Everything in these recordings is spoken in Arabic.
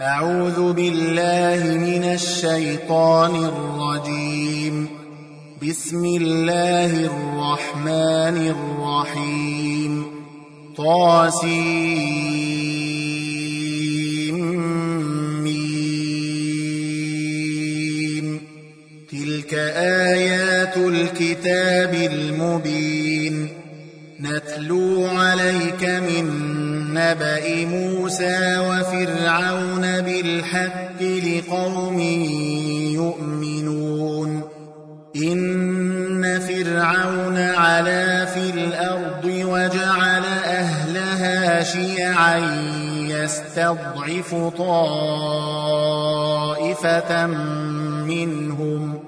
أعوذ بالله من الشيطان الرجيم. بسم الله الرحمن الرحيم. طاسيم. تلك آيات الكتاب المبين. نتلو عليك من نبأ موسى وفرعون بالحق لقوم يؤمنون إن فرعون علا في الأرض وجعل أهلها شيعا يستضعف طائفة منهم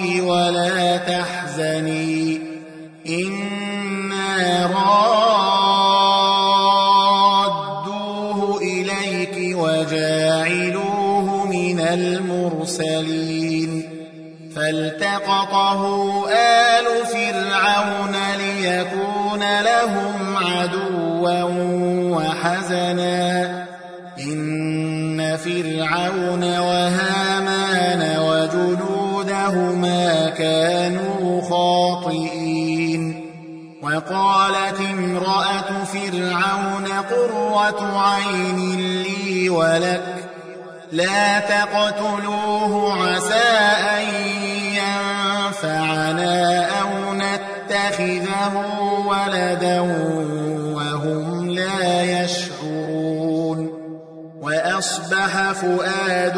ولا تحزني. إنا رادوه إليك وجاعلوه من المرسلين. فالتقطه آل فرعون ليكون لهم عدوا وحزنا. إن فرعون وهامان وجنودهما كانوا خاطئين وقالت امرأة فرعون قرة عين لي ولك لا تقتلوه عسى أن ينفعنا أو نتخذه ولدا وهم لا يشعرون وأصبح فؤاد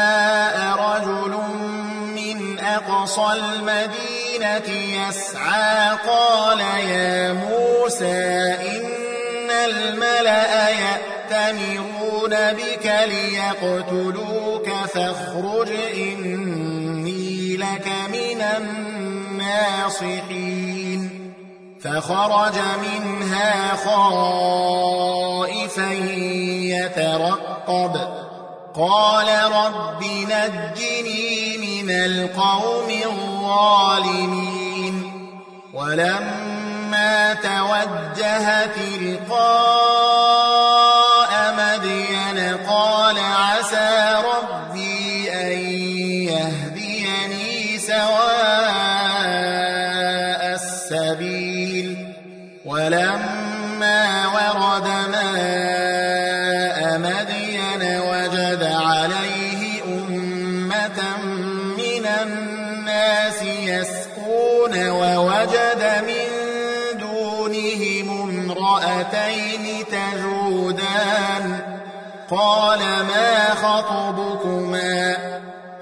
أقصى المدينة يسعى قال يا موسى إن الملأ يأتمرون بك ليقتلوك فاخرج إني لك من الناصحين فخرج منها خائفا يترقب قال رب نجني من القوم الظالمين. ولما توجه تلقاء قال ما خطبكما؟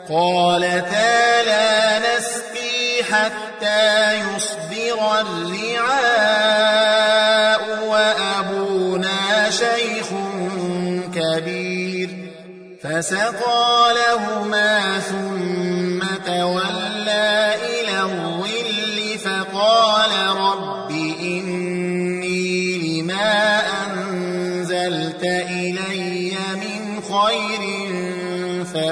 قالتا لا نسقي حتى يصدر الرعاء وأبونا شيخ كبير فسقى لهما ثم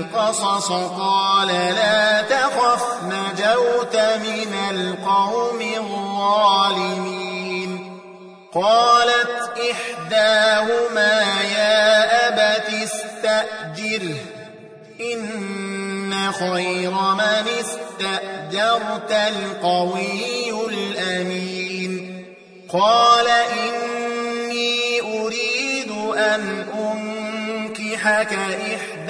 القصص قال لا تخف نجوت من القوم الظالمين. قالت إحداهما يا أبت استأجره إن خير من استأجرت القوي الأمين. قال إني أريد أن أنكحك إحدى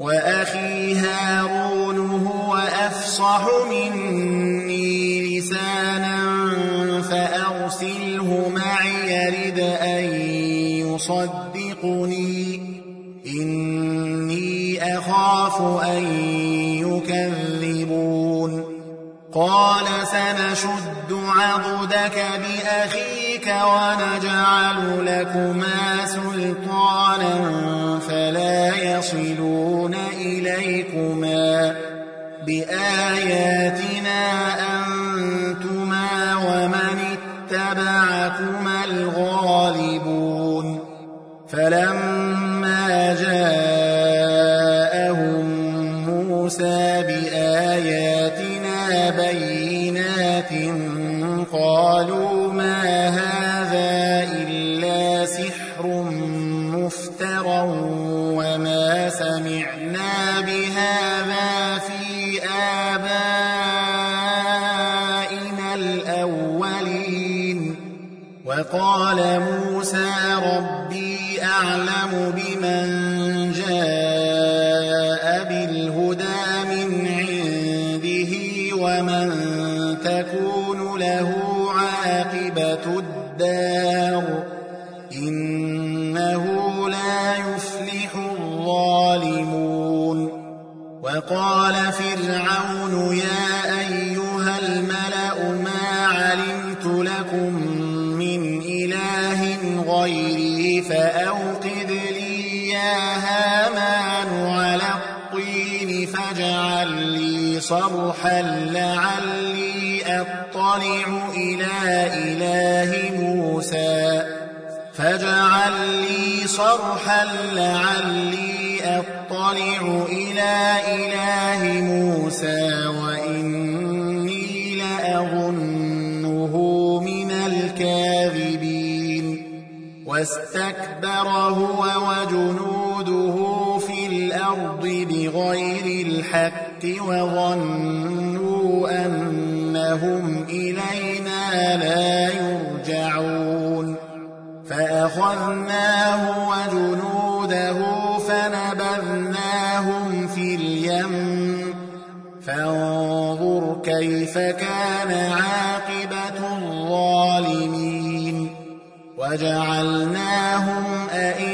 وأخي هارون هو أفصح مني لسانا فأرسله معي يرد أن يصدقني. إني أخاف أن يكذبون. قال سنشد عضدك بأخيك ونجعل لكما سلطانا فلا يصلون إليكما بآياتنا سحر مفترى وما سمعنا بهذا في آبائنا الأولين. وقال موسى صرحا لعلي أطلع إلى إله موسى. فاجعل لي صرحا لعلي أطلع إلى إله موسى وإني لأظنه من الكاذبين. واستكبر هو وجنوده في الأرض بغير الحق. وظنوا أنهم إلينا لا يرجعون. فأخذناه وجنوده فنبذناهم في اليم. فانظر كيف كان عاقبة الظالمين. وجعلناهم أئمة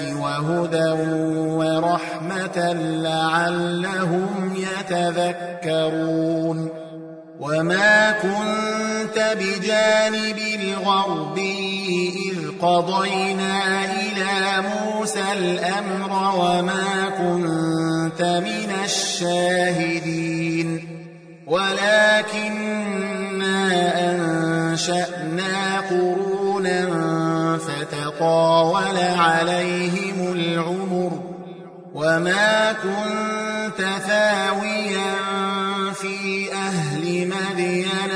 وهدى ورحمة لعلهم يتذكرون وما كنت بجانب الغربي إذ قضينا إلى موسى الأمر وما كنت من الشاهدين ولكننا أنشأنا قرونا فتطاول عليهم العمر وما كنت ثاويا في أهل مدين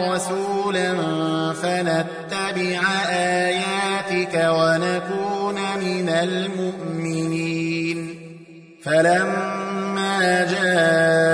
رسولا فنتبع آياتك ونكون من المؤمنين. فلما جاءهم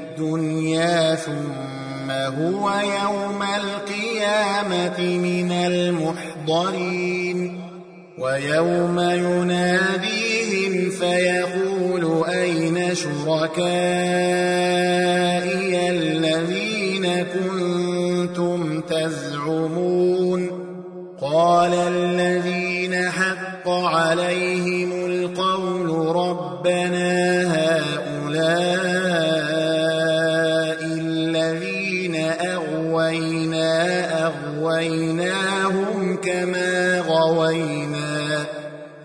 ثم هو يوم القيامة من المحضرين. ويوم يناديهم فيقول أين شركائي الذين كنتم تزعمون؟ قال الذين حق عليهم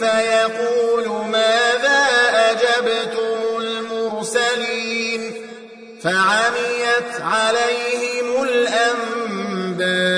فيقول ماذا أجبتم المرسلين فعميت عليهم الأنباء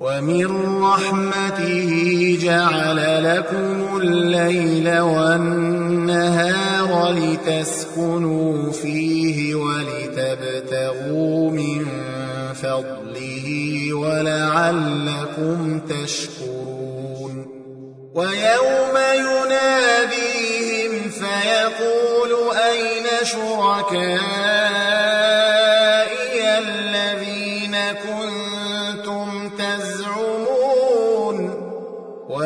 ومن رحمته جعل لكم الليل والنهار ولتسكنوا فيه ولتبتغوا من فضله ولعلكم تشكرون ويوم يناديهم فيقول أين شركائي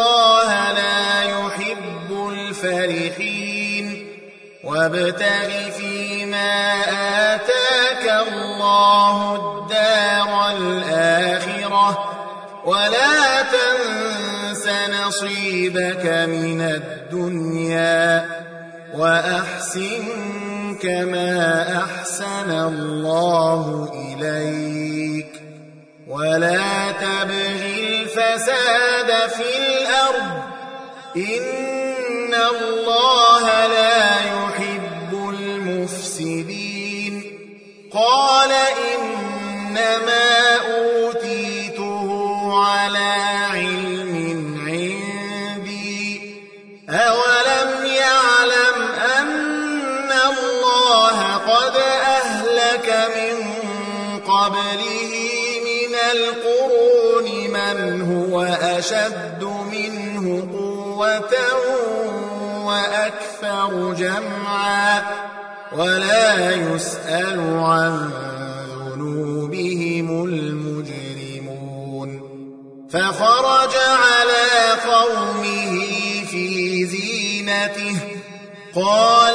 الله لا يحب الفرحين. وابتغ فيما آتاك الله الدار الآخرة ولا تنس نصيبك من الدنيا وأحسن كما أحسن الله إليك. ولا تبغ الفساد في الأرض. إن الله لا يحب المفسدين. قال من هو أشد منه قوة وأكثر جمعا ولا يسأل عن ذنوبهم المجرمون فخرج على قومه في زينته قال